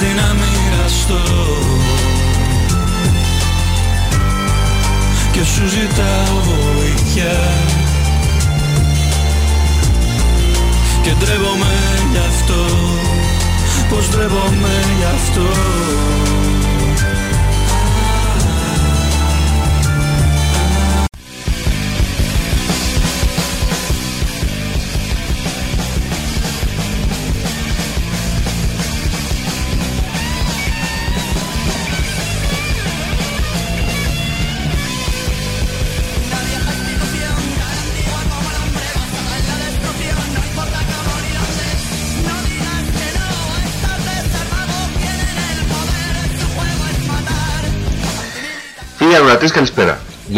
κάτι να μοιραστώ. Και σου ζητάω βοήθεια. Και ντρέπομαι γι' αυτό. Πως ντρέπομαι γι' αυτό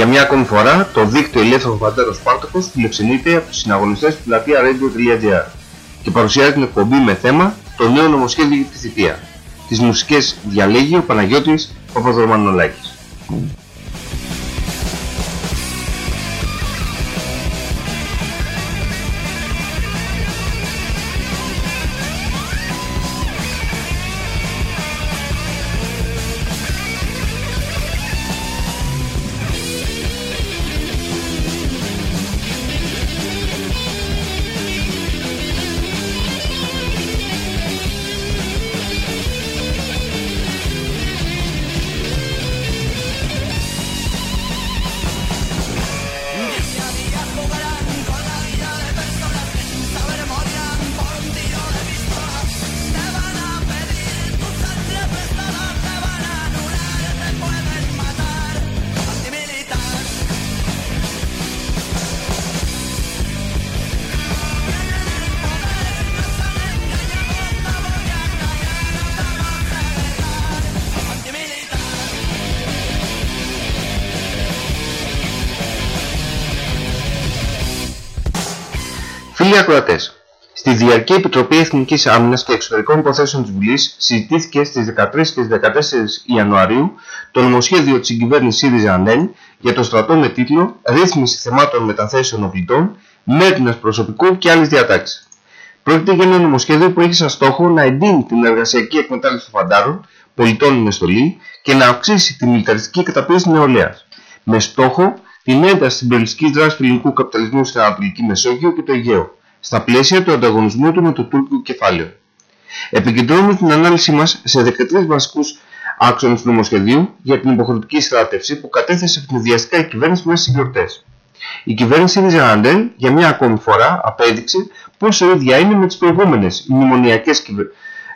Για μια ακόμη φορά το δίκτυο ελεύθερων φαντάρων Σπάρτοκος φιλοξενείται από τους συναγωνιστές του πλατεία radio.gr και παρουσιάζει την εκπομπή με θέμα το νέο νομοσχέδιο για τη θητεία. Τις μουσικές διαλέγει ο Παναγιώτης Παπαδρομανολάκης. Φίλοι ακροατές, στη Διαρκή Επιτροπή Εθνικής Άμυνας και Εξωτερικών Υποθέσεων της Βουλής συζητήθηκε στις 13 και στις 14 Ιανουαρίου το νομοσχέδιο της συγκυβέρνησης ΣΥΡΙΖΑ ΑΝΕΛ για το στρατό με τίτλο «Ρύθμιση θεμάτων μεταθέσεων οπλιτών, μέρτυνας προσωπικού και άλλες διατάξεις». Πρόκειται για ένα νομοσχέδιο που έχει σαν στόχο να εντείνει την εργασιακή εκμετάλλευση των φαντάρων, πολιτών με στολή και να αυξήσει τη μιλιταριστική καταπίεση της νεολαίας. Με στόχο την ένταση της περιοριστικής δράσης του ελληνικού καπιταλισμού στην Ανατολική Μεσόγειο και το Αιγαίο, στα πλαίσια του ανταγωνισμού του με το τουρκικό κεφάλαιο. Επικεντρώνουμε την ανάλυση μας σε 13 βασικούς άξονες του νομοσχεδίου για την υποχρεωτική στράτευση που κατέθεσε ευνηδιαστικά η κυβέρνηση μέσα στις γιορτές. Η κυβέρνηση Ριζαναντέλ για μια ακόμη φορά απέδειξε πόσο ίδια είναι με τις προηγούμενες μνημονιακές κυβε...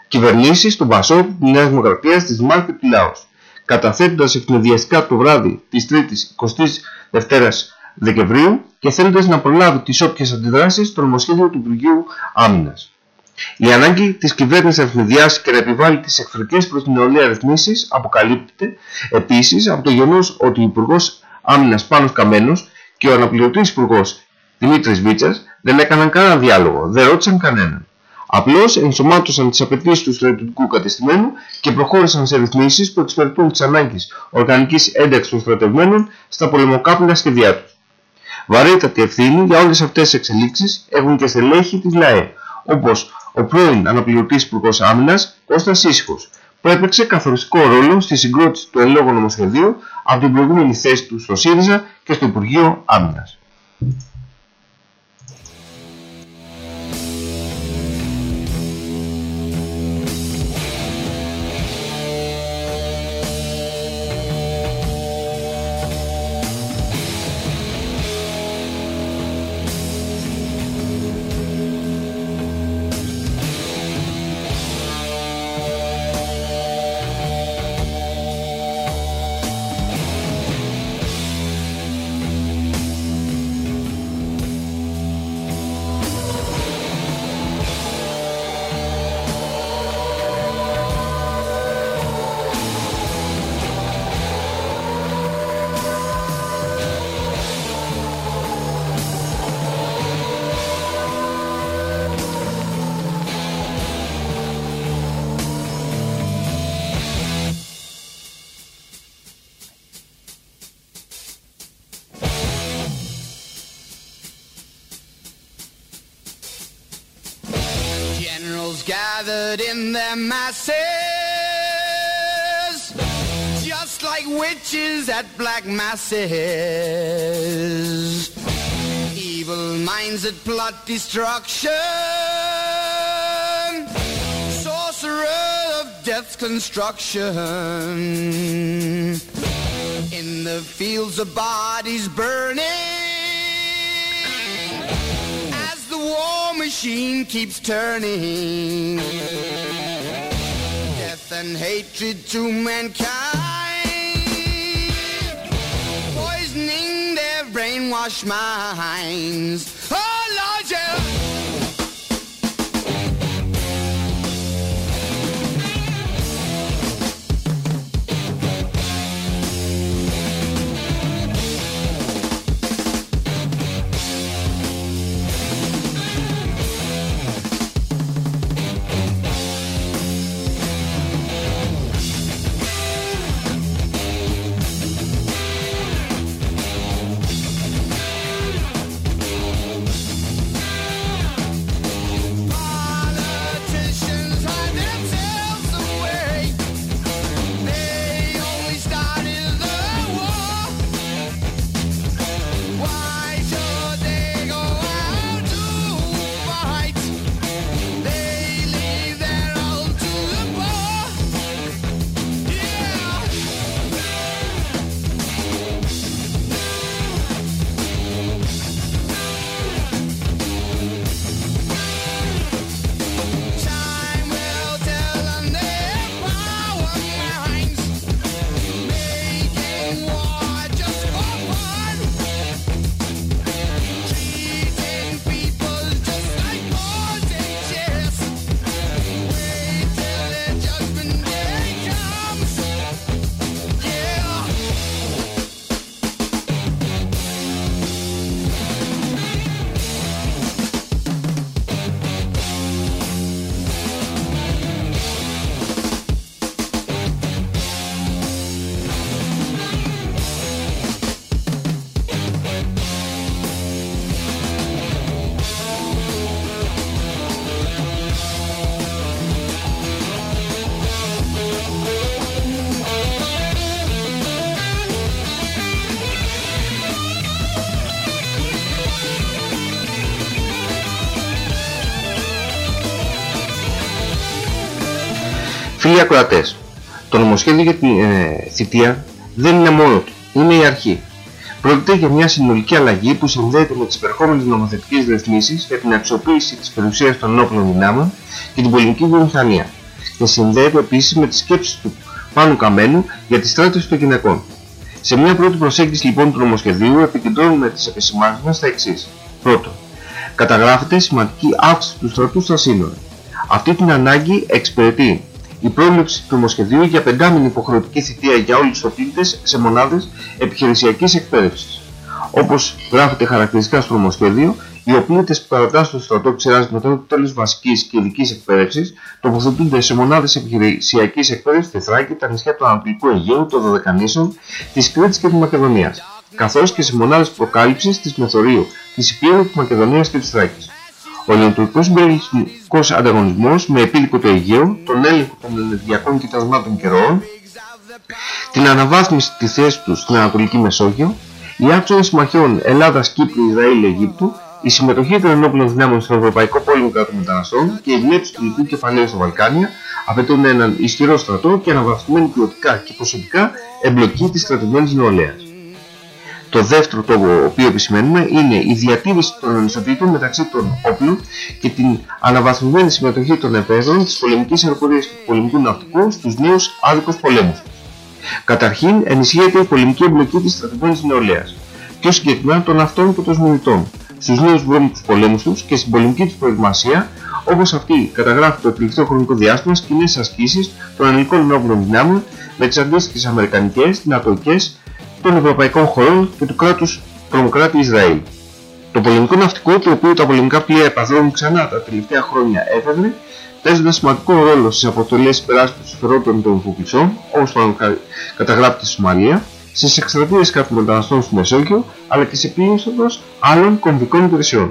κυβερνήσεις του Πασό, της Νέας Δημοκρατίας, της ΜΑΛ και του Λάος, καταθέτοντας ευνηδιαστικά το βράδυ της 3ης 22ης Δεκεμβρίου και θέλοντας να προλάβει τις όποιες αντιδράσεις στο νομοσχέδιο του Υπουργείου Άμυνας. Η ανάγκη της κυβέρνησης να ευνηδιάσει και να επιβάλλει τις εχθρικές προς την νεολαία ρυθμίσεις αποκαλύπτεται επίσης από το γεγονός ότι ο Υπουργός Άμυνας Πάνος Καμένος και ο αναπληρωτής Υπουργός Δημήτρης Βίτσας δεν έκαναν κανένα διάλογο, δεν ρώτησαν κανέναν. Απλώς ενσωμάτωσαν τις απαιτήσεις του στρατιωτικού κατεστημένου και προχώρησαν σε ρυθμίσεις που εξυπηρετούν τις ανάγκες οργανικής ένταξης των στρατευμένων στα πολεμοκάπηλα σχεδιά τους. Βαρύτατη ευθύνη για όλες αυτές τις εξελίξεις έχουν και στελέχη της ΛΑΕ, όπως ο πρώην αναπληρωτής Υπουργός Άμυνας Κώστας Ήσυχος, που έπαιξε καθοριστικό ρόλο στη συγκρότηση του ελόγου νομοσχεδίου από την προηγούμενη θέση του στο ΣΥΡΙΖΑ και στο Υπουργείο Άμυνας. Masses like witches at black masses. Evil minds that plot destruction. Sorcerer of death's construction. In the fields of bodies burning. As the war machine keeps turning. And hatred to mankind. Poisoning their brainwashed minds. Φίλοι ακροατές, το νομοσχέδιο για την ε, θητεία δεν είναι μόνο του, είναι η αρχή. Πρόκειται για μια συνολική αλλαγή που συνδέεται με τις υπερχόμενες νομοθετικές ρυθμίσεις για την αξιοποίηση της περιουσίας των όπλων δυνάμεων και την πολιτική βιομηχανία και συνδέεται επίσης με τις σκέψεις του Πάνου Καμένου για τη στράτευση των γυναικών. Σε μια πρώτη προσέγγιση λοιπόν του νομοσχεδίου επικεντρώνουμε τις επισημάνσεις μας στα εξής. Πρώτον, καταγράφεται σημαντική αύξηση του στρατού στα σύνορα. Αυτή την ανάγκη εξυπηρετεί η πρόληψη του νομοσχεδίου για πεντάμινη υποχρεωτική θητεία για όλους τους οπλίτες σε μονάδες επιχειρησιακής εκπαίδευσης. Όπως γράφεται χαρακτηριστικά στο νομοσχέδιο, οι οπλίτες που κατατάσσουν στο στρατό ξεράζει μετά το τέλος βασικής και ειδικής εκπαίδευσης τοποθετούνται σε μονάδες επιχειρησιακής εκπαίδευσης στη Θράκη, τα νησιά του Ανατολικού Αιγαίου, των Δωδεκανήσων, της Κρήτης και της Μακεδονίας, καθώς και σε μονάδες προκάλυψης της Μεθορίου, της Υπήρου, της Μακεδονίας και της Θράκης. Ο ελληνοτουρκικός συμπεριφορικός ανταγωνισμός με επίλικο το Αιγαίο, τον έλεγχο των ενεργειακών κοιτασμάτων και ροών, την αναβάθμιση της θέσης τους στην Ανατολική Μεσόγειο, οι άξονες συμμαχιών Ελλάδας, Κύπρου, Ισραήλ, Αιγύπτου, η συμμετοχή των ενόπλων δυνάμεων στον Ευρωπαϊκό Πόλεμο κατά των μεταναστών και η βλέψη του ελληνικού κεφαλαίου στα Βαλκάνια απαιτούν έναν ισχυρό στρατό και αναβαθμισμένη ποιοτικά και ποσοτικά εμπλοκή της στρατευμένης νεολαίας. Το δεύτερο το οποίο επισημαίνουμε είναι η διατήρηση των ανισοτήτων μεταξύ των όπλων και την αναβαθμισμένη συμμετοχή των επέδρων της πολεμικής αεροπορίας και του πολεμικού ναυτικού στους νέους άδικους πολέμους. Καταρχήν ενισχύεται η πολεμική εμπλοκή της στρατευμένης νεολαίας, πιο συγκεκριμένα των αυτών και των σμιλητών, στους νέους βρώμικους πολέμους τους και στην πολεμική τους προετοιμασία, όπως αυτή καταγράφει το τελευταίο χρονικό διάστημα σκηνές ασκήσεις των ελληνικών ενόπλων δυνάμεων με τις αντίστοιχες αμερικανικές, νατοικές, των ευρωπαϊκών χωρών και του κράτους τρομοκράτη Ισραήλ. Το πολεμικό ναυτικό, το οποίο τα πολεμικά πλοία επαδρώνουν ξανά τα τελευταία χρόνια έφευρε, παίζοντας σημαντικό ρόλο στις αποτελέσεις υπεράσπισης των συμφερόντων των υποπληξών, όπως καταγράφεται στη Σομαλία, στις εκστρατείες μεταναστών στη Μεσόγειο, αλλά και σε πλήρωση άλλων κομβικών υπηρεσιών.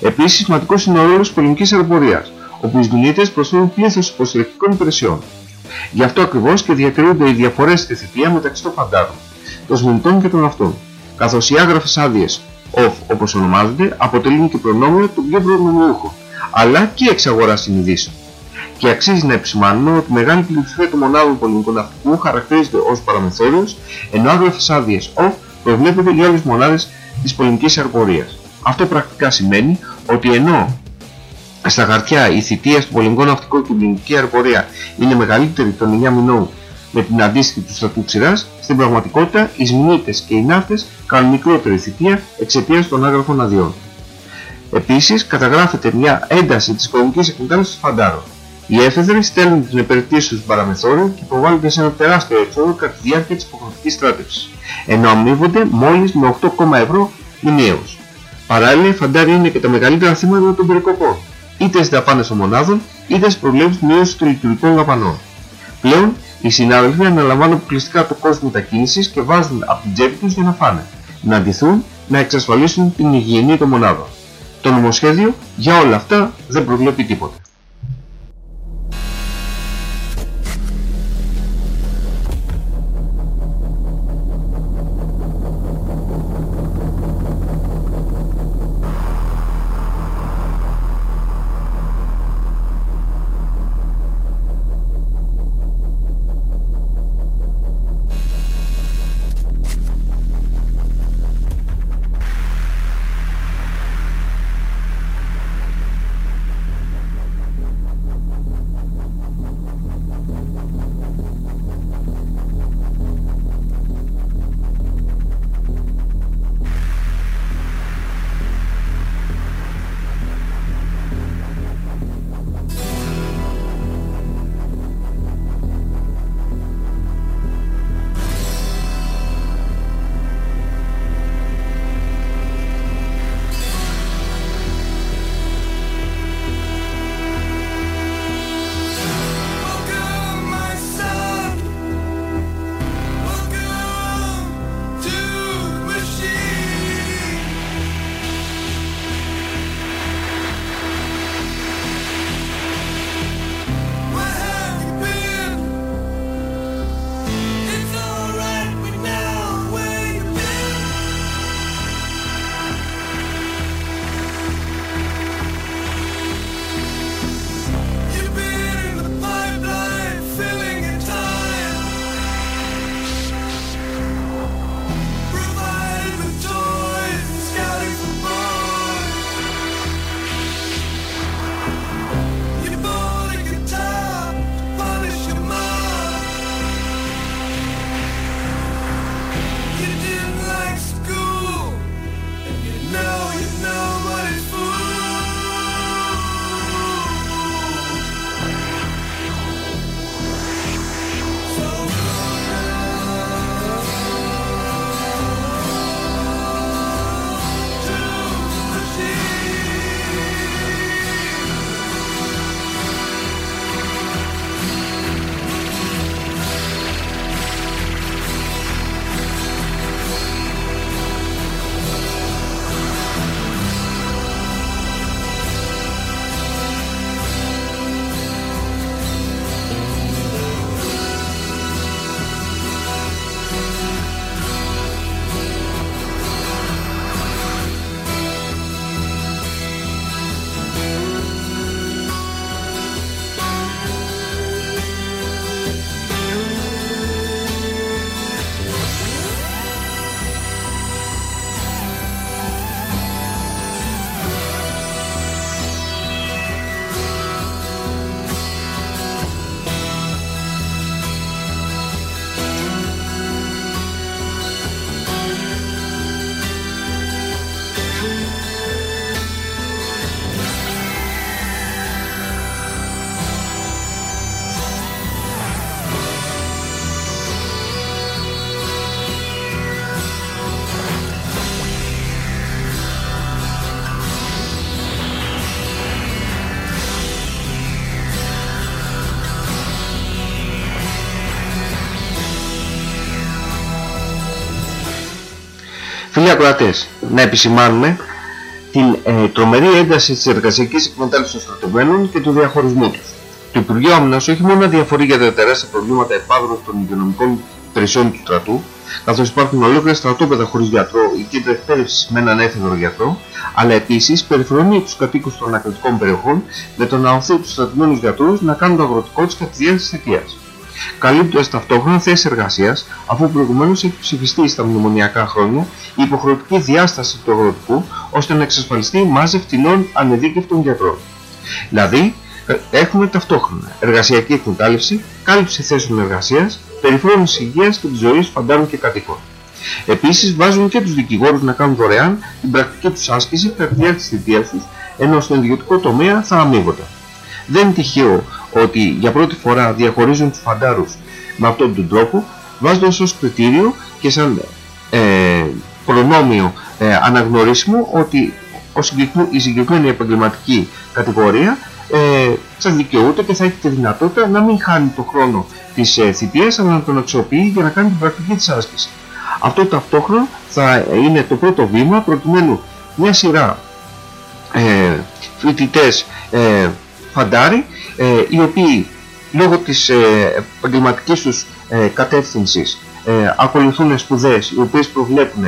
Επίσης, σημαντικός είναι ο ρόλος της πολεμικής αεροπορίας, όπου οι δυνήτες προσφέρουν πλήθος υποστηρικτικών υπηρεσιών. Γι' αυτό ακριβώς και διατηρούνται οι διαφορές στη θητεία μεταξύ των φαντάρων, των σμηνητών και των αυτών, καθώς οι άγραφες άδειες off όπως ονομάζονται αποτελούν και προνόμιο του πιο προνομιούχου, αλλά και εξ αγοράς συνειδήσεων. Και αξίζει να επισημάνουμε ότι η μεγάλη πλειοψηφία των μονάδων πολεμικού ναυτικού χαρακτηρίζεται ως παραμεθόριος, ενώ άγραφες άδειες off προβλέπεται για όλες τις μονάδες της πολεμικής αεροπορίας. Αυτό πρακτικά σημαίνει ότι ενώ στα χαρτιά η θητεία στο πολεμικό ναυτικό και την ελληνική αεροπορία είναι μεγαλύτερη των 9 μηνών με την αντίστοιχη του στρατού ξηράς, στην πραγματικότητα οι σμηνίτες και οι ναύτες κάνουν μικρότερη θητεία εξαιτίας των άγραφων αδειών. Επίσης καταγράφεται μια ένταση της οικονομικής εκμετάλλευσης των φαντάρων. Οι έφεδροι στέλνουν την επερτήρηση στους παραμεθόριων και υποβάλλονται σε ένα τεράστιο έξοδο κατά τη διάρκεια της υποχρεωτικής στράτευσης, ενώ αμείβονται μόλις με 8,0 ευρώ μηνιαίως. Παράλληλα, οι φαντάροι είναι και τα μεγαλύτερα θύματα των περικοπών, είτε στις δαπάνες των μονάδων, είτε στις προβλέψεις μείωσης των λειτουργικών δαπανών. Πλέον, οι συνάδελφοι αναλαμβάνουν αποκλειστικά το κόστος μετακίνησης και βάζουν από την τσέπη τους για να φάνε, να αντιθούν, να εξασφαλίσουν την υγιεινή των μονάδων. Το νομοσχέδιο για όλα αυτά δεν προβλέπει τίποτα. Φίλοι ακροατές, να επισημάνουμε την ε, τρομερή ένταση της εργασιακής εκμετάλλευσης των στρατευμένων και του διαχωρισμού τους. Το Υπουργείο Άμυνας όχι μόνο διαφορεί για τα τεράστια προβλήματα επάδρωσης των υγειονομικών υπηρεσιών του στρατού, καθώς υπάρχουν ολόκληρα στρατόπεδα χωρίς γιατρό ή κέντρα εκπαίδευσης με έναν έφεδρο γιατρό, αλλά επίσης περιφρονεί τους κατοίκους των ακριτικών περιοχών με το να οθεί τους στρατιωμένους γιατρούς να κάνουν το αγροτικό τους κατά τη διάρκεια της θητείας. Καλύπτοντας ταυτόχρονα θέσεις εργασίας, αφού προηγουμένως έχει ψηφιστεί στα μνημονιακά χρόνια η υποχρεωτική διάσταση του αγροτικού, ώστε να εξασφαλιστεί η μάζευση φτηνών ανεδίκευτων γιατρών. Δηλαδή, ε, έχουμε ταυτόχρονα εργασιακή εκμετάλλευση, κάλυψη θέσεων εργασίας, περιφρόνηση υγείας και της ζωής φαντάρων και κατοίκων. Επίσης βάζουν και τους δικηγόρους να κάνουν δωρεάν την πρακτική τους άσκηση κατά τη διάρκεια της θητείας τους, ενώ στον ιδιωτικό τομέα θα αμείβονται. Δεν είναι τυχαίο ότι για πρώτη φορά διαχωρίζουν τους φαντάρους με αυτόν τον τρόπο, βάζοντας ως κριτήριο και σαν ε, προνόμιο ε, αναγνωρίσιμο ότι ο συγκεκρι- η συγκεκριμένη επαγγελματική κατηγορία ε, θα δικαιούται και θα έχει τη δυνατότητα να μην χάνει το χρόνο της ε, θητείας αλλά να τον αξιοποιεί για να κάνει την πρακτική της άσκησης. Αυτό ταυτόχρονα θα είναι το πρώτο βήμα προκειμένου μια σειρά ε, φοιτητές ε, φαντάροι ε, οι οποίοι λόγω της ε, επαγγελματικής τους ε, κατεύθυνσης ε, ακολουθούν σπουδές οι οποίες προβλέπουν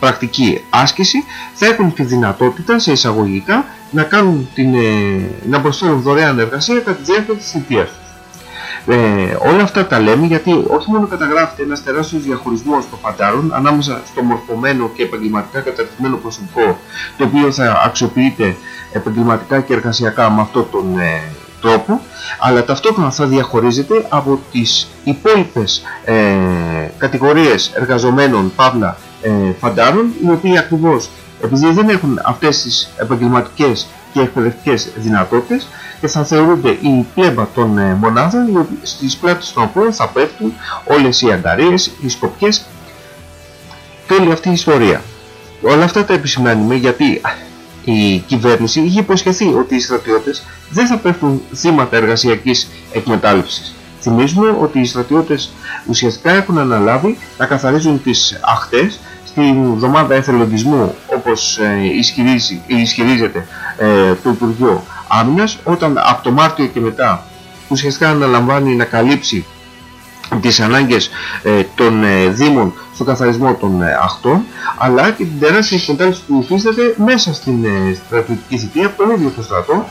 πρακτική άσκηση θα έχουν τη δυνατότητα σε εισαγωγικά να, κάνουν την, ε, να προσφέρουν δωρεάν εργασία κατά τη διάρκεια της θητείας τους. Ε, όλα αυτά τα λέμε γιατί όχι μόνο καταγράφεται ένας τεράστιος διαχωρισμός των φαντάρων ανάμεσα στο μορφωμένο και επαγγελματικά καταρτισμένο προσωπικό το οποίο θα αξιοποιείται επαγγελματικά και εργασιακά με αυτόν τον ε, τρόπο αλλά ταυτόχρονα θα διαχωρίζεται από τις υπόλοιπες ε, κατηγορίες εργαζομένων παύλα ε, φαντάρων οι οποίοι ακριβώς επειδή δεν έχουν αυτές τις επαγγελματικές και εκπαιδευτικές δυνατότητες και θα θεωρούνται η πλέμπα των ε, μονάδων οι οποίες- στις πλάτες των οποίων θα πέφτουν όλες οι ανταρίες, οι σκοπιές και όλη αυτή η ιστορία. Όλα αυτά τα επισημάνουμε γιατί η κυβέρνηση είχε υποσχεθεί ότι οι στρατιώτες δεν θα πέφτουν θύματα εργασιακής εκμετάλλευσης. Θυμίζουμε ότι οι στρατιώτες ουσιαστικά έχουν αναλάβει να καθαρίζουν τις αχτές στην εβδομάδα εθελοντισμού όπως ε, ισχυρίζει, ισχυρίζεται ε, το Υπουργείο Άμυνας όταν από το Μάρτιο και μετά ουσιαστικά αναλαμβάνει να καλύψει τις ανάγκες ε, των ε, Δήμων στο καθαρισμό των ε, αχτών αλλά και την τεράστια εκμετάλλευση που υφίσταται μέσα στην ε, στρατιωτική θητεία από τον ίδιο το στρατό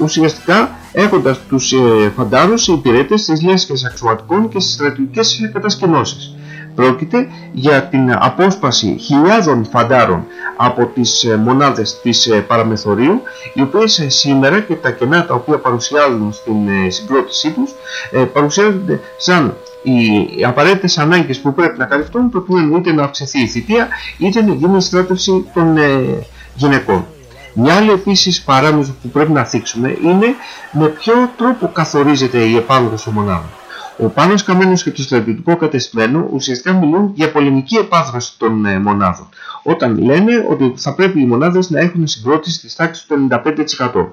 ουσιαστικά έχοντας τους ε, φαντάρους υπηρέτες στις λέσχες αξιωματικών και στις στρατιωτικές ε, κατασκηνώσεις. Πρόκειται για την απόσπαση χιλιάδων φαντάρων από τις ε, μονάδες της ε, παραμεθορίου οι οποίες ε, σήμερα και τα κενά τα οποία παρουσιάζουν στην ε, συγκρότησή τους ε, παρουσιάζονται σαν οι απαραίτητες ανάγκες που πρέπει να καλυφθούν προκειμένου είτε να αυξηθεί η θητεία είτε να γίνει η στράτευση των ε, γυναικών. Μια άλλη επίσης παράμετρο που πρέπει να θίξουμε είναι με ποιο τρόπο καθορίζεται η επάνωδος των μονάδων. Ο Πάνος Καμένος και το στρατιωτικό κατεστημένο ουσιαστικά μιλούν για πολεμική επάδραση των ε, μονάδων όταν λένε ότι θα πρέπει οι μονάδες να έχουν συγκρότηση της τάξης του 95%.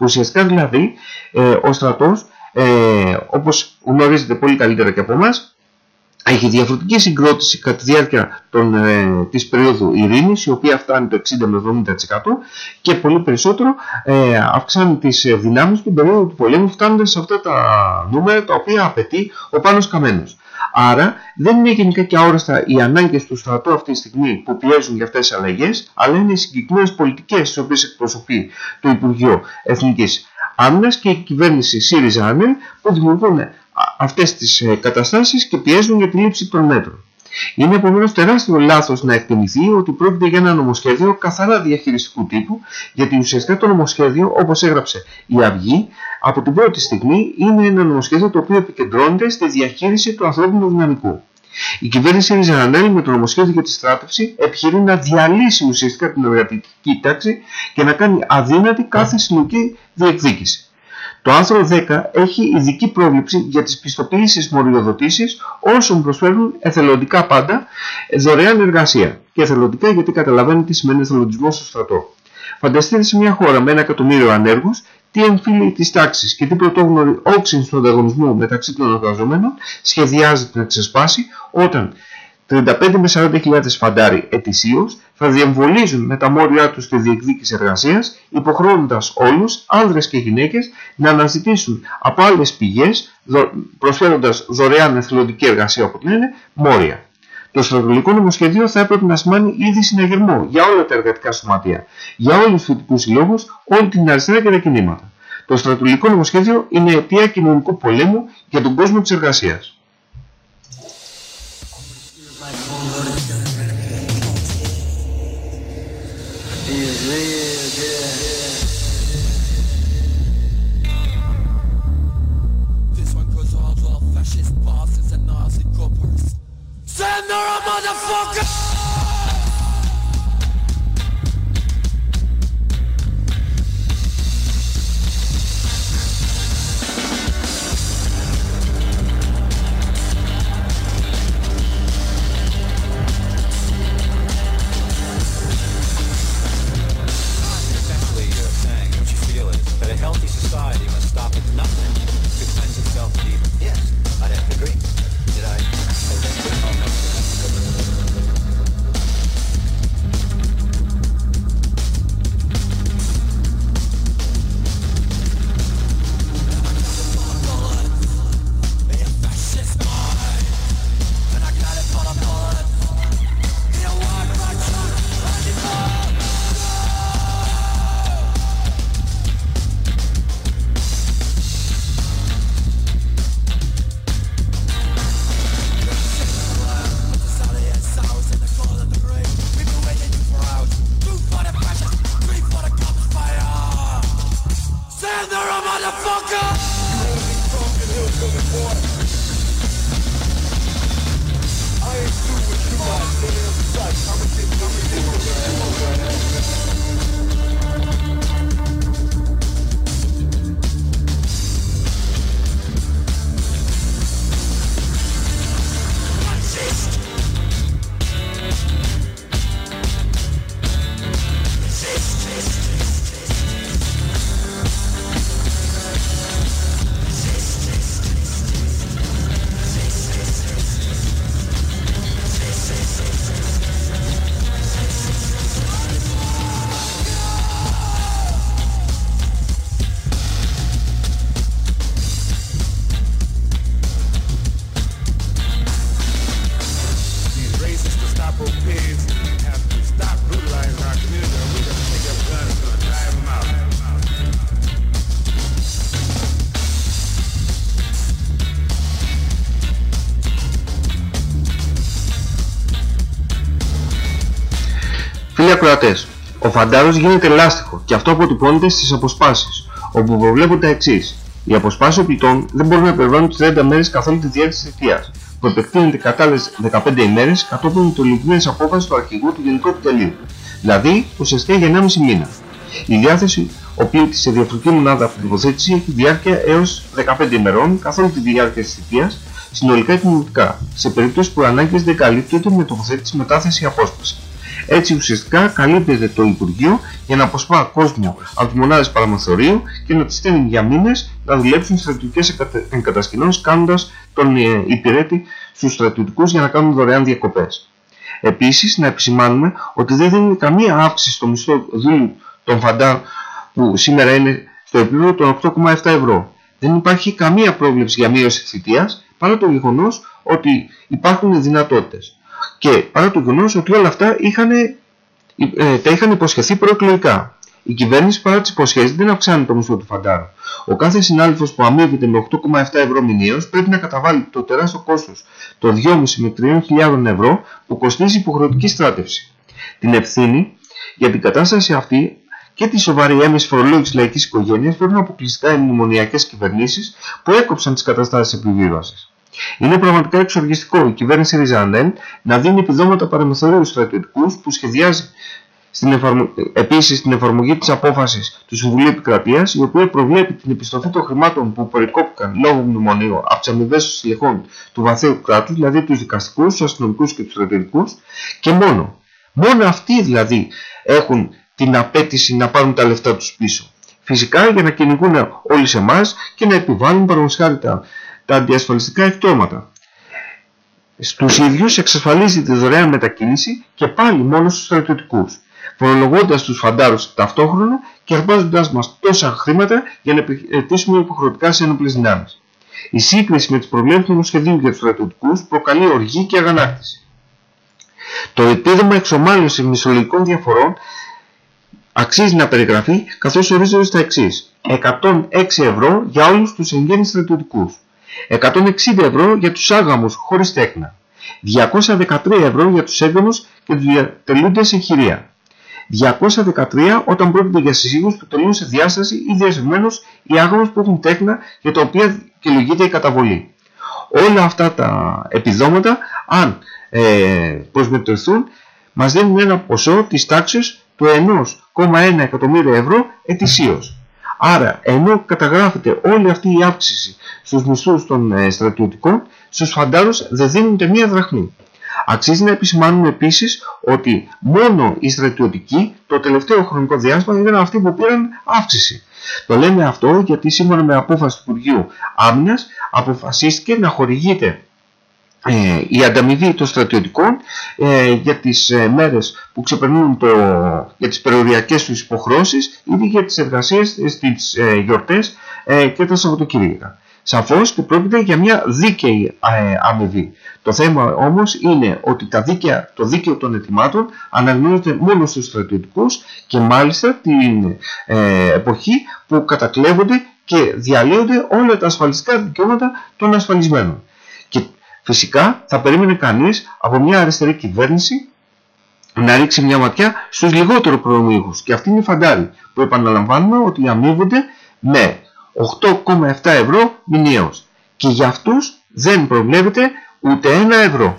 Ουσιαστικά δηλαδή ε, ο στρατός ε, όπως γνωρίζετε πολύ καλύτερα και από εμάς έχει διαφορετική συγκρότηση κατά τη διάρκεια των, ε, της περίοδου ειρήνης η οποία φτάνει το 60 με 70% και πολύ περισσότερο ε, αυξάνει τις ε, δυνάμεις την περίοδο του πολέμου φτάνοντας σε αυτά τα νούμερα τα οποία απαιτεί ο Πάνος Καμένος. Άρα δεν είναι γενικά και αόριστα οι ανάγκες του στρατού αυτή τη στιγμή που πιέζουν για αυτές τις αλλαγές αλλά είναι οι συγκεκριμένες πολιτικές τις οποίες εκπροσωπεί το Υπουργείο Εθνικής Άμυνας και η κυβέρνηση ΣΥΡΙΖΑ ΑΝΕΛ που δημιουργούν αυτές τις ε, καταστάσεις και πιέζουν για τη λήψη των μέτρων. Είναι επομένως τεράστιο λάθος να εκτιμηθεί ότι πρόκειται για ένα νομοσχέδιο καθαρά διαχειριστικού τύπου, γιατί ουσιαστικά το νομοσχέδιο, όπως έγραψε η Αυγή, από την πρώτη στιγμή είναι ένα νομοσχέδιο το οποίο επικεντρώνεται στη διαχείριση του ανθρώπινου δυναμικού. Η κυβέρνηση Ριζανανέλη με το νομοσχέδιο για τη στράτευση επιχειρεί να διαλύσει ουσιαστικά την εργατική τάξη και να κάνει αδύνατη κάθε συλλογική διεκδίκηση. Το άρθρο 10 έχει ειδική πρόβλεψη για τις πιστοποιήσεις μοριοδοτήσεις όσων προσφέρουν εθελοντικά πάντα δωρεάν εργασία. Και εθελοντικά γιατί καταλαβαίνει τι σημαίνει εθελοντισμός στο στρατό. Φανταστείτε σε μια χώρα με ένα εκατομμύριο ανέργους τι εμφύλοι της τάξης και τι πρωτόγνωρη όξυνση του ανταγωνισμού μεταξύ των εργαζομένων σχεδιάζεται να ξεσπάσει όταν 35 με 40.000 φαντάροι ετησίως θα διεμβολίζουν με τα μόρια τους στη διεκδίκηση εργασίας, υποχρεώνοντας όλους, άνδρες και γυναίκες, να αναζητήσουν από άλλες πηγές, δο- προσφέροντας δωρεάν εθελοντική εργασία, όπως λένε, μόρια. Το στρατηγικό νομοσχέδιο θα έπρεπε να σημάνει ήδη συναγερμό για όλα τα εργατικά σωματεία, για όλους τους φοιτικούς συλλόγους, όλη την αριστερά και τα κινήματα. Το στρατηγικό νομοσχέδιο είναι αιτία κοινωνικού πολέμου για τον κόσμο της εργασίας. Is, that a healthy society must stop at nothing to cleanse itself of evil. Yes, I'd have to agree. Φίλοι ακροατές, ο φαντάρος γίνεται λάστιχο και αυτό αποτυπώνεται στις αποσπάσεις, όπου προβλέπουν τα εξής. Οι αποσπάσεις οπλιτών δεν μπορούν να υπερβαίνουν τις 30 μέρες καθ' όλη τη διάρκεια της θητείας, που επεκτείνεται κατά άλλες 15 ημέρες κατόπιν του λυγμένης απόφασης του αρχηγού του Γενικού Επιτελείου, δηλαδή ουσιαστικά για 1,5 μήνα. Η διάθεση οπλίτη σε διαφορετική μονάδα από την τοποθέτηση έχει διάρκεια έως 15 ημερών καθ' όλη τη διάρκεια της θητείας, συνολικά κοινωνικά, σε περίπτωση που οι ανάγκες δεν καλύπτονται με τοποθέτηση μετάθεση ή απόσπαση. Έτσι ουσιαστικά καλύπτεται το Υπουργείο για να αποσπά κόσμο από τις μονάδες παραμεθορίου και να τις στέλνει για μήνες να δουλέψουν στις στρατιωτικές εκατα- εγκατασκηνώσεις κάνοντας τον ε, υπηρέτη στους στρατιωτικούς για να κάνουν δωρεάν διακοπές. Επίσης, να επισημάνουμε ότι δεν δίνει καμία αύξηση στο μισθό δούλου των φαντάρ που σήμερα είναι στο επίπεδο των 8,7 ευρώ. Δεν υπάρχει καμία πρόβλεψη για μείωση της θητείας παρά το γεγονός ότι υπάρχουν δυνατότητες. Και παρά το γεγονός ότι όλα αυτά είχαν, ε, τα είχαν υποσχεθεί προεκλογικά. Η κυβέρνηση παρά τις υποσχέσεις δεν αυξάνει το μισθό του φαντάρου. Ο κάθε συνάδελφος που αμείβεται με 8,7 ευρώ μηνίως πρέπει να καταβάλει το τεράστιο κόστος των 2,5 με 3.000 ευρώ που κοστίζει η υποχρεωτική στράτευση. Την ευθύνη για την κατάσταση αυτή και τη σοβαρή έμεση φορολόγηση λαϊκής οικογένειας φέρνουν αποκλειστικά οι μνημονιακές κυβερνήσεις που έκοψαν τις καταστάσεις επιβίβασης. Είναι πραγματικά εξοργιστικό η κυβέρνηση Ριζανέν να δίνει επιδόματα παραμεθορίου στρατιωτικούς που σχεδιάζει στην εφαρμο... επίσης την εφαρμογή της απόφασης του Συμβουλίου Επικρατείας η οποία προβλέπει την επιστροφή των χρημάτων που περικόπηκαν λόγω μνημονίου από τις αμοιβές των συλλεχών του βαθαίου κράτους, δηλαδή τους δικαστικούς, τους αστυνομικούς και τους στρατιωτικούς και μόνο. Μόνο αυτοί δηλαδή έχουν την απέτηση να πάρουν τα λεφτά τους πίσω. Φυσικά για να κυνηγούν όλοι σε εμάς και να επιβάλλουν παραδείγματος τα, τα αντιασφαλιστικά εκτόματα. Στους ίδιους εξασφαλίζει τη δωρεάν μετακίνηση και πάλι μόνο στους στρατιωτικούς, φορολογώντας τους φαντάρους ταυτόχρονα και αρπάζοντας μας τόσα χρήματα για να επιχειρήσουμε υποχρεωτικά σε ένοπλες δυνάμεις. Η σύγκριση με τις προβλέψεις του νομοσχεδίου για τους στρατιωτικούς προκαλεί οργή και αγανάκτηση. Το επίδομα εξομάλυνσης μισολογικών διαφορών αξίζει να περιγραφεί καθώς ορίζονται στα εξής. 106 ευρώ για όλους τους εγγένεις στρατιωτικούς. 160 ευρώ για τους άγαμους χωρίς τέκνα. 213 ευρώ για τους έγκαμους και τους διατελούνται σε χειρία. 213 όταν πρόκειται για σύζυγους που τελούν σε διάσταση ή διασυμένους ή άγαμους που έχουν τέκνα για τα οποία δικαιολογείται η καταβολή. Όλα αυτά τα επιδόματα, αν ε, προσμετρηθούν, μας δίνουν ένα ποσό της τάξης του 1,1 εκατομμύρια ευρώ ετησίως. Άρα, ενώ καταγράφεται όλη αυτή η αύξηση στους μισθούς των ε, στρατιωτικών, στους φαντάρους δεν δίνονται μία δραχμή. Αξίζει να επισημάνουμε επίσης ότι μόνο οι στρατιωτικοί το τελευταίο χρονικό διάστημα ήταν αυτοί που πήραν αύξηση. Το λέμε αυτό γιατί σύμφωνα με απόφαση του Υπουργείου Άμυνας αποφασίστηκε να χορηγείται ε, η ανταμοιβή των στρατιωτικών ε, για τις ε, μέρες που ξεπερνούν το, για τις περιοριακές τους υποχρώσεις ή για τις εργασίες στις ε, γιορτές ε, και τα Σαββατοκύριακα. Σαφώς και πρόκειται για μια δίκαιη ε, αμοιβή. Το θέμα όμως είναι ότι τα δίκαια, το δίκαιο των ετοιμάτων αναγνωρίζεται μόνο στους στρατιωτικούς και μάλιστα την ε, εποχή που κατακλέβονται και διαλύονται όλα τα ασφαλιστικά δικαιώματα των ασφαλισμένων. Και φυσικά θα περίμενε κανείς από μια αριστερή κυβέρνηση να ρίξει μια ματιά στους λιγότερο προμήγους και αυτοί είναι οι φαντάροι που επαναλαμβάνουμε ότι αμείβονται με 8,7 ευρώ μηνιαίως και για αυτούς δεν προβλέπεται ούτε ένα ευρώ.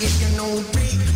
get you no beat.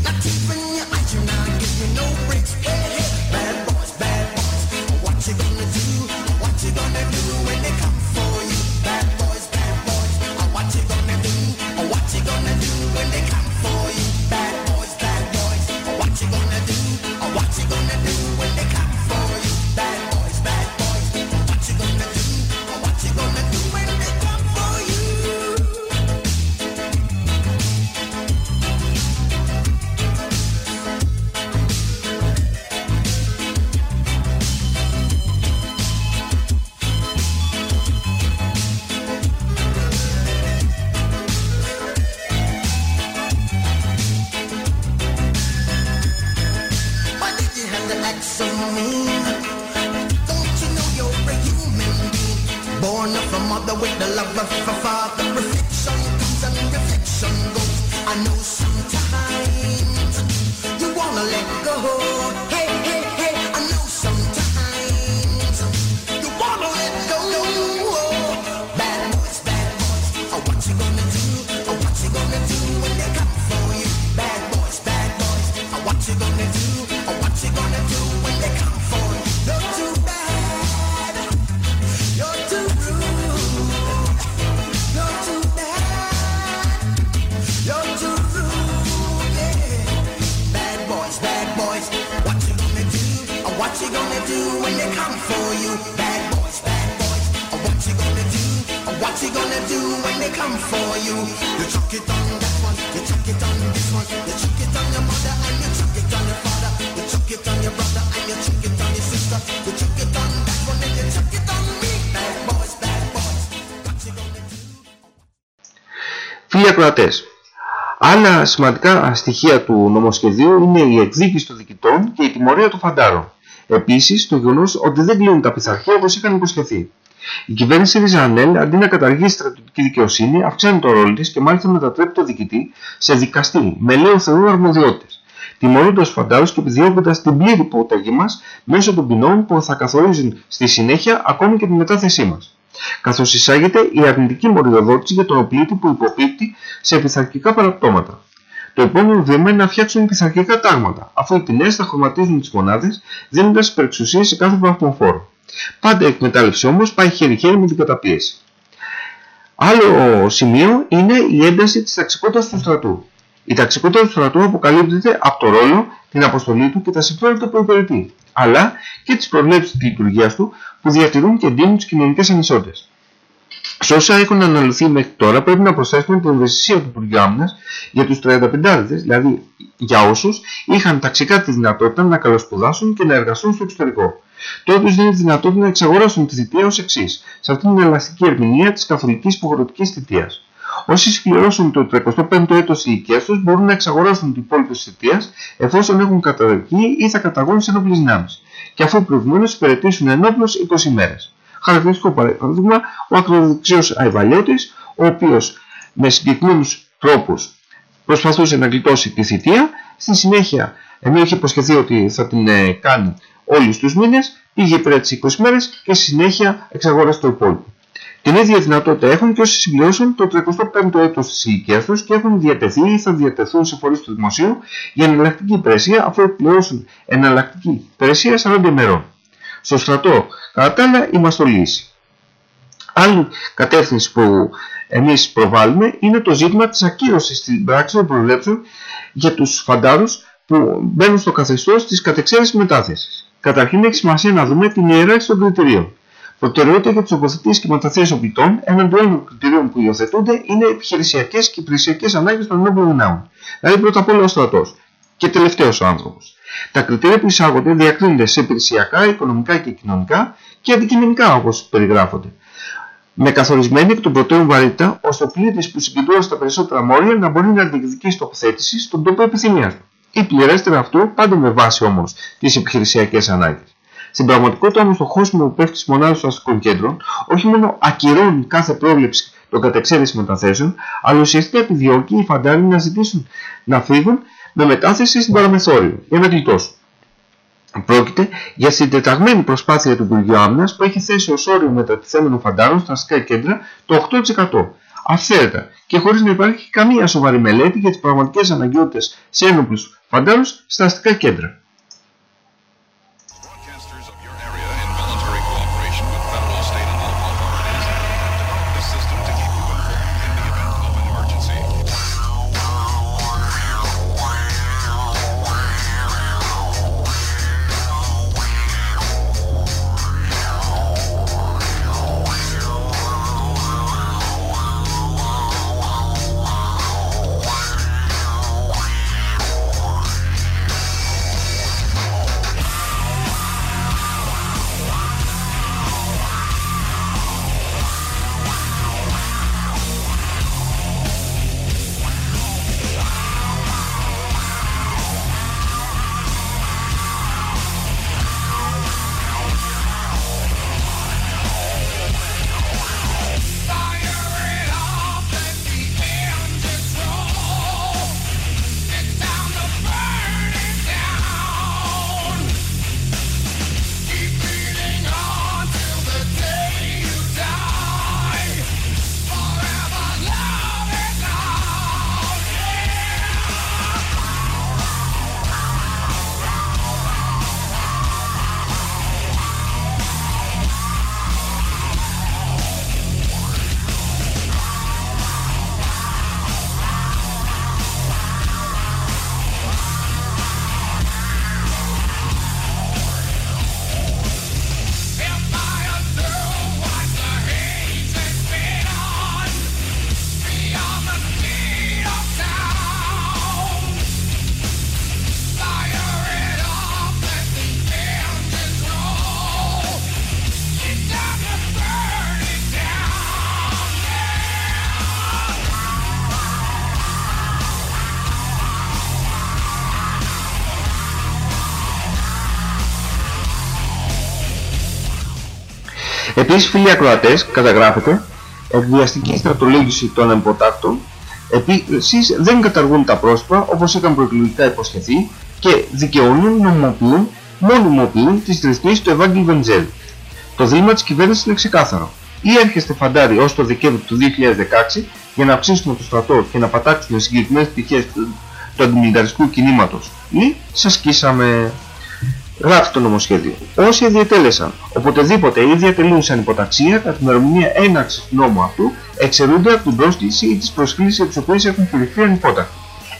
Φίλοι ακροατές, άλλα σημαντικά στοιχεία του νομοσχεδίου είναι η εκδίκηση των διοικητών και η τιμωρία των φαντάρων. Επίσης, το γεγονός ότι δεν κλείνουν τα πειθαρχία όπως είχαν υποσχεθεί. Η κυβέρνηση Ριζανέλ, αντί να καταργήσει στρατιωτική δικαιοσύνη, αυξάνει το ρόλο της και μάλιστα μετατρέπει το διοικητή σε δικαστή με λέω Θεού αρμοδιότητες, τιμωρώντας φαντάρους και επιδιώκοντας την πλήρη υποταγή μας μέσω των ποινών που θα καθορίζουν στη συνέχεια ακόμη και τη μετάθεσή μας καθώς εισάγεται η αρνητική μοριοδότηση για τον οπλίτη που υποπίπτει σε πειθαρχικά παραπτώματα. Το επόμενο βήμα είναι να φτιάξουν πειθαρχικά τάγματα, αφού οι ποινές θα χρωματίζουν τις μονάδες, δίνοντας υπερεξουσία σε κάθε βαθμοφόρο. Πάντα η εκμετάλλευση όμως πάει χέρι-χέρι με την καταπίεση. Άλλο σημείο είναι η ένταση της ταξικότητας του στρατού. Η ταξικότητα του στρατού αποκαλύπτεται από το ρόλο, την αποστολή του και τα συμφέροντα που υπηρετεί, αλλά και τις προβλέψεις της λειτουργίας του που διατηρούν και εντείνουν τις κοινωνικές ανισότητες. Σε όσα έχουν αναλυθεί μέχρι τώρα πρέπει να προσθέσουμε την ευαισθησία του Υπουργείου Άμυνας για τους 35 δηλαδή για όσους είχαν ταξικά τη δυνατότητα να καλοσπουδάσουν και να εργαστούν στο εξωτερικό. Τώρα τους δίνει τη δυνατότητα να εξαγοράσουν τη θητεία ως εξής, σε αυτήν την ελαστική ερμηνεία της καθολικής υποχρεωτικής θητείας. Όσοι συμπληρώσουν το 35ο έτος ηλικίας τους μπορούν να εξαγοράσουν την υπόλοιπη της θητείας εφόσον έχουν καταδεχθεί ή θα καταγώνουν σε ενόπλες δυνάμεις και αφού προηγουμένως υπηρετήσουν ενόπλως 20 ημέρες. Χαρακτηριστικό παράδειγμα ο ακροδεξιός Αϊβαλιώτης, ο οποίος με συγκεκριμένους τρόπους προσπαθούσε να γλιτώσει τη θητεία, στη συνέχεια ενώ είχε υποσχεθεί ότι θα την ε, κάνει όλους τους μήνες, πήγε υπηρέτηση 20 μέρες και στη συνέχεια εξαγόρασε το υπόλοιπο. Την ίδια δυνατότητα έχουν και όσοι συμπληρώσουν το 35ο έτος της ηλικίας τους και έχουν διατεθεί ή θα διατεθούν σε φορείς του δημοσίου για εναλλακτική υπηρεσία αφού εκπληρώσουν εναλλακτική υπηρεσία 40 ημερών. Στο στρατό, κατά τα άλλα, είμαστε λύση. Άλλη κατεύθυνση που εμείς προβάλλουμε είναι το ζήτημα της ακύρωσης στην πράξη των προβλέψεων για τους φαντάρους που μπαίνουν στο καθεστώς της κατεξαίρεσης μετάθεσης. Καταρχήν έχει σημασία να δούμε την ιεράρχηση των κριτηρίων. Προτεραιότητα για τι τοποθετήσει και μεταθέσει οπλιτών έναντι όλων των κριτηρίων που υιοθετούνται είναι επιχειρησιακές και υπηρεσιακέ ανάγκες των ενόπλων δυνάμεων. Δηλαδή πρώτα απ' όλα ο στρατός και τελευταίος ο άνθρωπος. Τα κριτήρια που εισάγονται διακρίνονται σε υπηρεσιακά, οικονομικά και κοινωνικά και αντικειμενικά όπως περιγράφονται. Με καθορισμένη εκ των προτέρων βαρύτητα, ώστε ο πλήτη που συγκεντρώνει τα περισσότερα μόρια να μπορεί να διεκδικήσει τοποθέτηση στον τόπο επιθυμίας του. Ή πληρέστερα αυτού, πάντα με βάση όμως τις επιχειρησιακές ανάγκες. Στην πραγματικότητα όμως το χώσιμο που πέφτει στις μονάδες των αστικών κέντρων όχι μόνο ακυρώνει κάθε πρόβλεψη των κατεξαίρεση μεταθέσεων, αλλά ουσιαστικά επιδιώκει οι φαντάροι να ζητήσουν να φύγουν με μετάθεση στην παραμεθόριο για να γλιτώσουν. Πρόκειται για συντεταγμένη προσπάθεια του Υπουργείου Άμυνας που έχει θέσει ως όριο μετατιθέμενων φαντάρων στα αστικά κέντρα το 8%. Αυθαίρετα και χωρίς να υπάρχει καμία σοβαρή μελέτη για τις πραγματικές αναγκαιότητες σε ένοπλους φαντάρους στα αστικά κέντρα. Επίσης φίλοι ακροατές καταγράφεται εκβιαστική στρατολόγηση των εμποτάκτων Επίσης δεν καταργούν τα πρόσωπα όπως είχαν προεκλογικά υποσχεθεί και δικαιώνουν, νομιμοποιούν, μονιμοποιούν τις ρυθμίσεις του Ευάγγελ Βεντζέλ. Το δίλημα της κυβέρνησης είναι ξεκάθαρο. Ή έρχεστε φαντάρι ως το Δεκέμβριο του 2016 για να αυξήσουμε το στρατό και να πατάξουμε συγκεκριμένες πτυχές του, του αντιμιλιταριστικού κινήματος ή σας σκίσαμε γράφει το νομοσχέδιο. Όσοι διετέλεσαν οποτεδήποτε ή διατελούν υποταξία κατά την ημερομηνία έναρξης του νόμου αυτού εξαιρούνται από την πρόσκληση ή τις προσκλήσεις για τις οποίες έχουν κηρυχθεί ανυπότακτοι.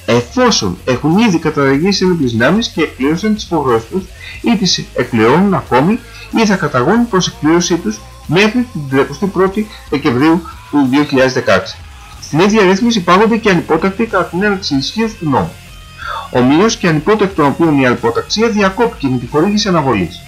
Εφόσον έχουν ήδη καταργήσει ένοπλες δυνάμεις και εκπλήρωσαν τις υποχρεώσεις τους ή τις εκπληρώνουν ακόμη ή θα καταγώνουν προς εκπλήρωσή τους μέχρι την 31η Δεκεμβρίου του 2016. Στην ίδια ρύθμιση υπάγονται και ανυπότακτοι κατά την έναρξη ισχύως του νόμου. Ομοίως και ανυπότακτοι των οποίων η αλποταξία διακόπηκε με τη χορήγηση αναβολής.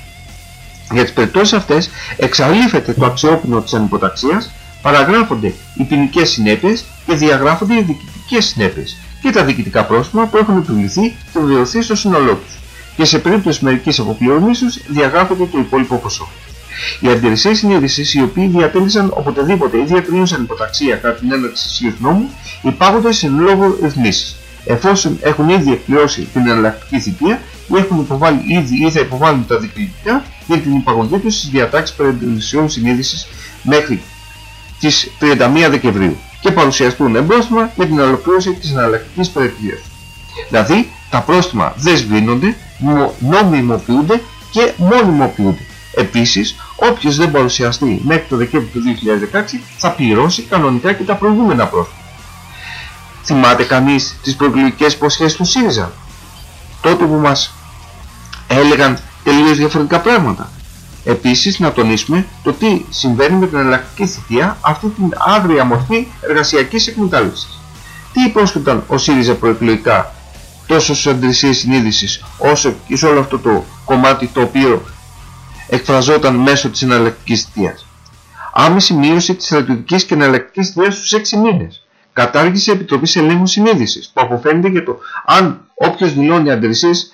Για τις περιπτώσεις αυτές εξαλείφεται το αξιόπινο της ανυποταξίας, παραγράφονται οι ποινικές συνέπειες και διαγράφονται οι διοικητικές συνέπειες και τα διοικητικά πρόστιμα που έχουν επιβληθεί και βεβαιωθεί στο σύνολό τους. Και σε περίπτωση μερικής αποπληρωμής τους διαγράφεται το υπόλοιπο ποσό. Οι αντιρρησίες συνείδησης οι οποίοι διατέλεσαν οποτεδήποτε ή διατελούσαν υποταξία κατά την έναρξη ισχύως νόμου υπάγονται σε λόγο ρυθμίσεις εφόσον έχουν ήδη εκπληρώσει την εναλλακτική θητεία ή έχουν υποβάλει ήδη ή θα υποβάλουν τα διοικητικά για την υπαγωγή τους στις διατάξεις περιορισιών συνείδησης μέχρι τις 31 Δεκεμβρίου και παρουσιαστούν εμπρόστιμα με την ολοκλήρωση της εναλλακτικής περιπτίας. Δηλαδή, τα πρόστιμα δεν σβήνονται, νομιμοποιούνται και μονιμοποιούνται. Επίσης, όποιος δεν παρουσιαστεί μέχρι το Δεκέμβριο του 2016 θα πληρώσει κανονικά και τα προηγούμενα πρόστιμα. Θυμάται κανείς τις προεκλογικές υποσχέσεις του ΣΥΡΙΖΑ; Τότε που μας έλεγαν τελείως διαφορετικά πράγματα. Επίσης να τονίσουμε το τι συμβαίνει με την εναλλακτική θητεία αυτή την άγρια μορφή εργασιακής εκμετάλλευσης. Τι υπόσχονταν ο ΣΥΡΙΖΑ προεκλογικά τόσο στις αντρισίες συνείδησης όσο και σε όλο αυτό το κομμάτι το οποίο εκφραζόταν μέσω της εναλλακτικής θητείας. Άμεση μείωση της στρατιωτικής και εναλλακτικής θητείας στους 6 μήνες κατάργηση Επιτροπής Ελέγχου Συνείδησης που αποφαίνεται για το αν όποιος δηλώνει αντρισίες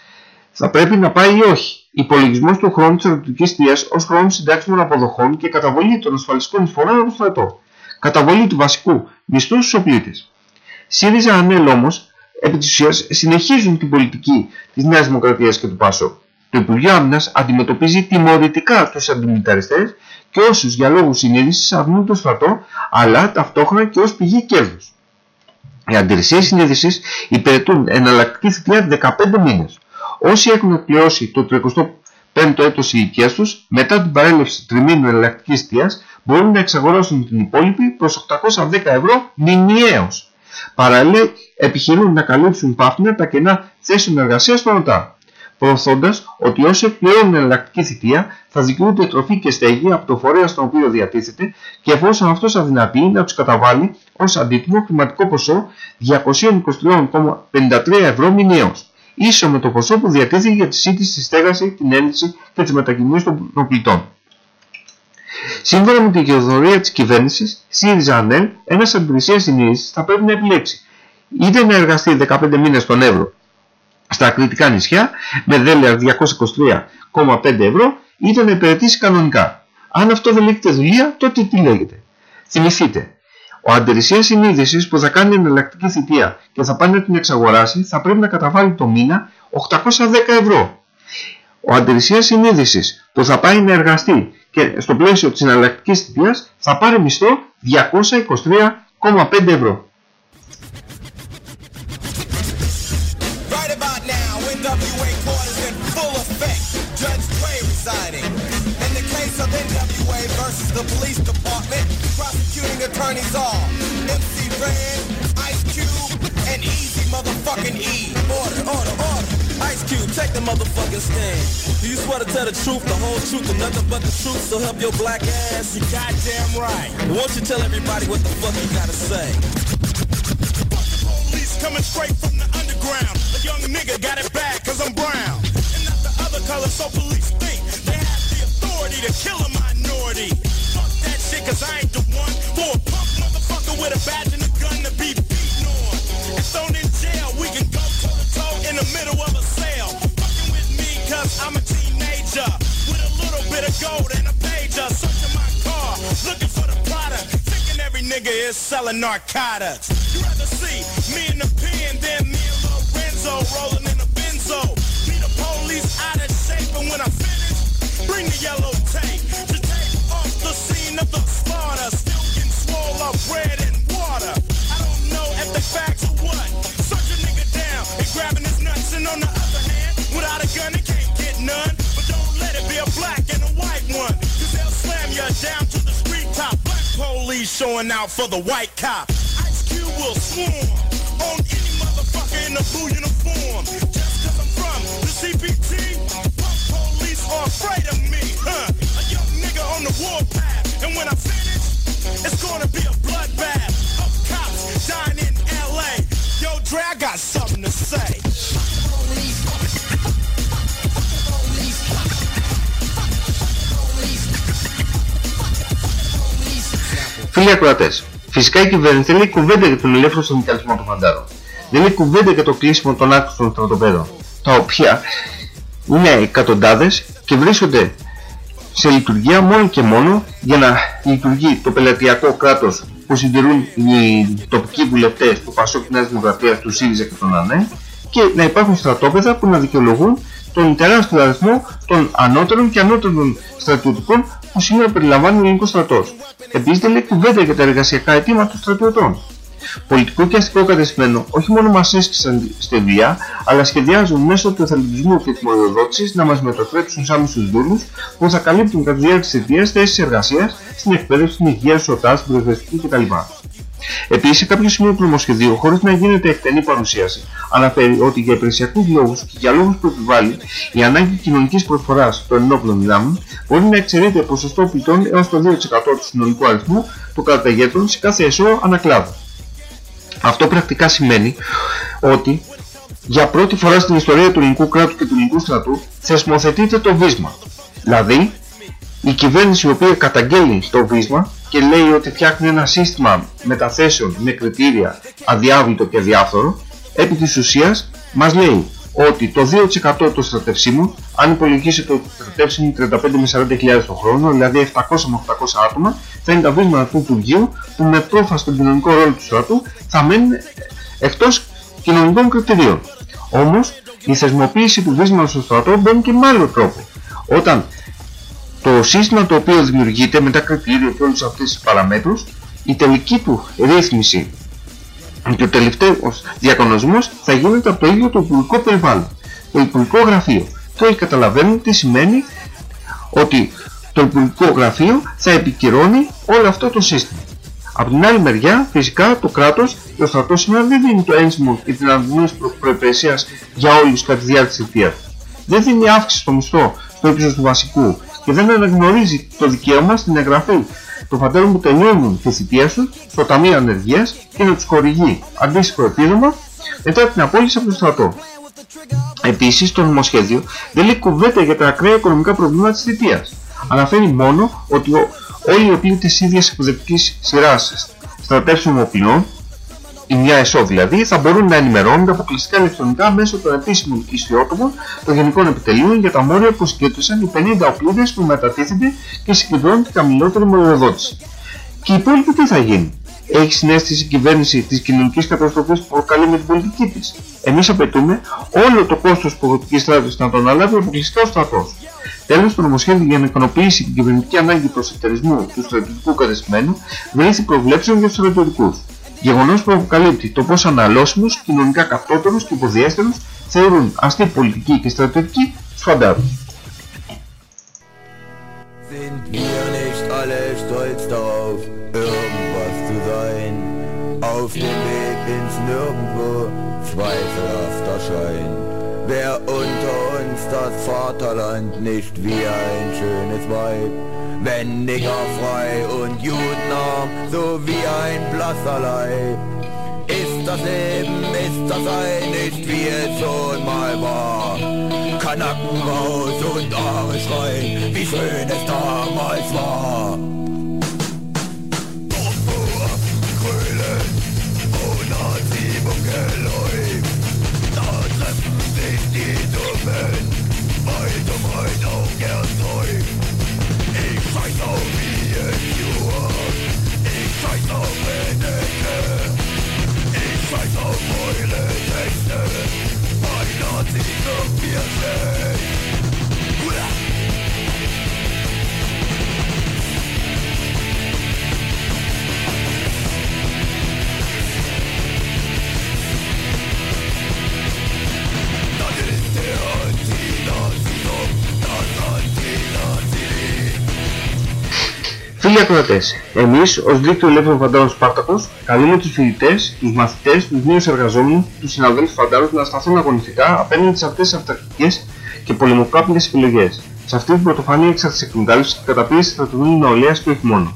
θα πρέπει να πάει ή όχι. Υπολογισμός του χρόνου της ερωτικής θείας ως χρόνου συντάξιμων αποδοχών και καταβολή των ασφαλιστικών εισφορών από το στρατό. Καταβολή του βασικού μισθού στους οπλίτες. ΣΥΡΙΖΑ ΑΝΕΛ όμως επί της ουσίας συνεχίζουν την πολιτική της Νέας Δημοκρατίας και του ΠΑΣΟ. Το Υπουργείο Άμυνας αντιμετωπίζει τιμωρητικά τους αντιμιλιταριστές και όσους για λόγους συνείδησης αρνούν το στρατό, αλλά ταυτόχρονα και ως πηγή κέρδους. Οι αντιρρησίες συνείδησης υπηρετούν εναλλακτική θητεία 15 μήνες. Όσοι έχουν εκπληρώσει το 35ο έτος ηλικίας τους, μετά την παρέλευση τριμήνου εναλλακτικής θητείας, μπορούν να εξαγοράσουν την υπόλοιπη προς 810 ευρώ μηνιαίως. Παράλληλα, επιχειρούν να καλύψουν πάφνα τα κενά θέσεων εργασίας των ΟΤΑ προωθώντας ότι όσοι εκπληρώνουν εναλλακτική θητεία θα δικαιούνται τροφή και στέγη από το φορέα στον οποίο διατίθεται και εφόσον αυτός αδυνατεί να τους καταβάλει ως αντίτιμο χρηματικό ποσό 223,53 ευρώ μηνιαίως ίσο με το ποσό που διατίθεται για τη σύντηση, τη στέγαση, την ένδυση και τις μετακινήσεις των πολιτών. Σύμφωνα με την γεωδορία της κυβέρνησης, ΣΥΡΙΖΑ ΑΝΕΛ, ένας αντιρρησίας συνείδησης θα πρέπει να επιλέξει είτε να εργαστεί 15 μήνες στον Εύρο στα ακριτικά νησιά με δέλεα 223,5 ευρώ είτε να υπηρετήσει κανονικά. Αν αυτό δεν λέγεται δουλεία, τότε τι λέγεται. Θυμηθείτε, ο αντερησίας συνείδησης που θα κάνει εναλλακτική θητεία και θα πάει να την εξαγοράσει θα πρέπει να καταβάλει το μήνα 810 ευρώ. Ο αντερησίας συνείδησης που θα πάει να εργαστεί και στο πλαίσιο της εναλλακτικής θητείας θα πάρει μισθό 223,5 ευρώ. The police department, prosecuting attorneys are MC Ren, Ice Cube, and Easy motherfucking E. Order, order, order. Ice Cube, take the motherfucking stand. Do you swear to tell the truth, the whole truth, and nothing but the truth, so help your black ass? You goddamn right. Won't you tell everybody what the fuck you gotta say? Police coming straight from the underground. A young nigga got it bad cause I'm brown. And not the other color, so police think they have the authority to kill a minority. Shit cause I ain't the one for a punk motherfucker with a badge and a gun to be beaten on. And thrown in jail, we can go toe to toe in the middle of a sale. Fucking with me cause I'm a teenager with a little bit of gold and a pager. Searching my here selling narcotics. You rather see me in the pen than me and Lorenzo rolling in a benzo. Me the police out of shape, and when I finish, bring the yellow tape I don't know if they facts what. Search a nigga down and grabbing his nuts, and on the other hand, without a gun, he can't get none. But don't let it be a black and a white one, cause they'll slam you down to the street top. Black police showing out for the white cop. Ice Cube will swarm on any motherfucker in a blue uniform. Just cause I'm from the CPT, punk police are afraid of me, huh? A young nigga on the warpath, and when I finish, it's gonna be a bloodbath of cops dying in LA. Yo, Dre, I got something to say. Φίλοι ακροατές, φυσικά η κυβέρνηση δεν λέει κουβέντα για τον ελεύθερο συνδικαλισμό των φαντάρων. Δεν λέει κουβέντα για το κλείσιμο των άκρων των στρατοπέδων, τα οποία είναι εκατοντάδες και βρίσκονται σε λειτουργία μόνο και μόνο για να λειτουργεί το πελατειακό κράτος που συντηρούν οι τοπικοί βουλευτές του Πασόκ της Νέας Δημοκρατίας, του ΣΥΡΙΖΑ και των ΑΝΕ και να υπάρχουν στρατόπεδα που να δικαιολογούν τον τεράστιο αριθμό των ανώτερων και ανώτερων στρατιωτικών που σήμερα περιλαμβάνει ο ελληνικός στρατός. Επίσης δεν λέει κουβέντα για τα εργασιακά αιτήματα των στρατιωτών. Πολιτικό και αστικό κατεστημένο όχι μόνο μας έσκησαν στη βία, αλλά σχεδιάζουν μέσω του εθελοντισμού και της μοριοδότησης να μας μετατρέψουν σαν άμεσους δούλους που θα καλύπτουν κατά τη διάρκεια της αιτίας θέσεις εργασίας, στην εκπαίδευση, στην υγεία, στο ΤΑΣ, στην πυροσβεστική κτλ. Επίσης, σε κάποιο σημείο του νομοσχεδίου, χωρίς να γίνεται εκτενή παρουσίαση, αναφέρει ότι για υπηρεσιακούς λόγους και για λόγους που επιβάλλει η ανάγκη κοινωνικής προσφοράς των ενόπλων δυνάμεων μπορεί να εξαιρείται ποσοστό ποιητών έως το 2% του συνολικού αριθμού των καταγέτων σε κάθε ΕΣΟ ανακλάδο. Αυτό πρακτικά σημαίνει ότι για πρώτη φορά στην ιστορία του ελληνικού κράτους και του ελληνικού στρατού θεσμοθετείται το βίσμα. Δηλαδή, η κυβέρνηση η οποία καταγγέλει το βίσμα και λέει ότι φτιάχνει ένα σύστημα μεταθέσεων με κριτήρια αδιάβλητο και αδιάφθορο, επί της ουσίας μας λέει ότι το 2% των στρατευσίμων, αν υπολογίσει το στρατεύσιμο 35 με 40.000 το χρόνο, δηλαδή 700 με 800 άτομα, θα είναι τα βίσματα του Υπουργείου που με πρόφαση στον κοινωνικό ρόλο του στρατού θα μένουν εκτός κοινωνικών κριτηρίων. Όμως, η θεσμοποίηση του βίσματος στο στρατό μπαίνει και με άλλο τρόπο. Όταν το σύστημα το οποίο δημιουργείται με τα κριτήρια και όλες αυτές τις παραμέτρους, η τελική του ρύθμιση και ο τελευταίος διακονοσμός θα γίνεται από το ίδιο το υπουργικό περιβάλλον, το υπουργικό γραφείο. Και όλοι καταλαβαίνουν τι σημαίνει ότι το υπουργικό γραφείο θα επικυρώνει όλο αυτό το σύστημα. Από την άλλη μεριά, φυσικά, το κράτος και ο στρατός σήμερα δεν δίνει το ένσημο και την αναγνώριση προϋπηρεσίας για όλους κατά τη διάρκεια της θητείας. Δεν δίνει αύξηση στο μισθό στο ύψος του βασικού και δεν αναγνωρίζει το δικαίωμα στην εγγραφή των φαντάρων που τελειώνουν τη θητεία σου στο Ταμείο Ανεργίας και να τους χορηγεί αντίστοιχο επίδομα μετά την απόλυση από το στρατό. Επίσης, το νομοσχέδιο δεν λέει κουβέντα για τα ακραία οικονομικά προβλήματα της θητείας. Αναφέρει μόνο ότι ο, όλοι οι οποίοι της ίδιας εκπαιδευτικής σειράς στρατεύσεων οπλών η μια ΕΣΟ δηλαδή, θα μπορούν να ενημερώνονται αποκλειστικά ηλεκτρονικά μέσω των επίσημων ιστιότοπων των Γενικών Επιτελείων για τα μόρια που συγκέντρωσαν οι 50 οπλίδες που μετατίθενται και συγκεντρώνουν την καμηλότερη μοριοδότηση. Και οι υπόλοιποι τι θα γίνει; Έχει συνέστηση η κυβέρνηση της κοινωνικής καταστροφής που προκαλεί με την πολιτική της. Εμείς απαιτούμε όλο το κόστος πολιτικής στράτευσης να τον αναλάβει αποκλειστικά ο στρατός. Τέλος, το νομοσχέδιο για να ικανοποιήσει την κυβερνητική ανάγκη προσετερισμού του στρατιωτικού κατεστημένου βρήθη προβλέψεων για τους στρατιωτικούς. Γεγονός που αποκαλύπτει το πώς αναλώσιμους, κοινωνικά καυτότερους και υποδιέστερους θεωρούν αστή πολιτική και στρατιωτική τους φαντάρους. Sind wir nicht alle stolz darauf, irgendwas zu sein? Auf dem Weg ins Nirgendwo, zweifelhafter Schein. Wer unter uns das Vaterland nicht wie ein schönes Weib, wenn Nigger frei und Judenarm, so wie ein blasser Leib. Ist das Leben, ist das ein, nicht wie es schon mal war. Kanaken raus und Aare schreien, wie schön es damals war. Ich scheiß auf wie es du hast. Φίλοι ακροατές, εμείς ως Δίκτυο Ελεύθερων Φαντάρων Σπάρτακος καλούμε τους φοιτητές, τους μαθητές, τους νέους εργαζόμενους, τους συναδέλφους φαντάρους να σταθούν αγωνιστικά απέναντι σε αυτές τις αυταρχικές και πολεμοκάπνιες επιλογές, σε αυτή την πρωτοφανή εξάρτηση εκμετάλλευσης και καταπίεσης στρατιωτικών νεολαίας και όχι μόνο.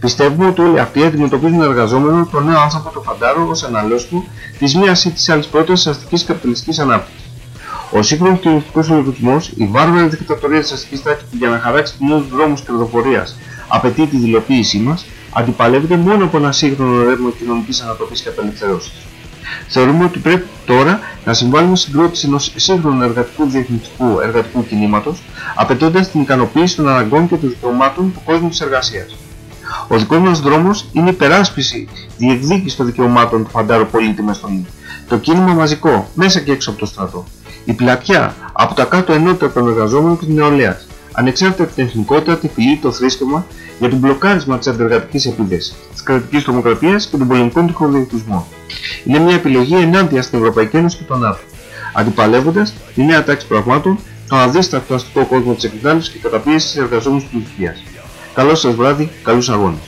Πιστεύουμε ότι όλοι αυτοί αντιμετωπίζουν εργαζόμενο τον νέο άνθρωπο του φαντάρου ως αναλώσιμο της μίας ή της άλλης πρότασης αστικής καπιταλιστικής ανάπτυξης. Ο σύγχρονος κοινωνικός ολοκληρωτισμός, η βάρβαρη δικτατορία της αστικής τάξης που για να χαράξει νέους δρόμους κερδοφορίας απαιτεί τη δηλοποίησή μας, αντιπαλεύεται μόνο από ένα σύγχρονο ρεύμα κοινωνικής ανατροπής και απελευθερώσης. Θεωρούμε ότι πρέπει τώρα να συμβάλλουμε στην συγκρότηση ενός σύγχρονου εργατικού διεθνιστικού εργατικού κινήματος, απαιτώντας την ικανοποίηση των αναγκών και των δικαιωμάτων του κόσμου της εργασίας. Ο δικός μας δρόμος είναι η υπεράσπιση, διεκδίκηση των δικαιωμάτων του φαντάρου πολίτη μες στον Το κίνημα μαζικό, μέσα και έξω από το στρατό. Η πλατιά, από τα κάτω ενότητα των εργαζόμενων και της νεολαίας. Ανεξάρτητα από την εθνικότητα, τη φυλή, το θρήσκευμα, για το μπλοκάρισμα της αντεργατικής επίδεσης, της κρατικής τρομοκρατίας και των πολιτικών τυχοδιοκτισμών. Είναι μια επιλογή ενάντια στην Ευρωπαϊκή Ένωση και τον ΝΑΤΟ, αντιπαλεύοντας τη νέα τάξη πραγμάτων, τον αδίστακτο αστικό κόσμο της εκμετάλλευσης και καταπίεσης της εργαζόμενης πληθυσμίας. Καλό σας βράδυ, καλούς αγώνες.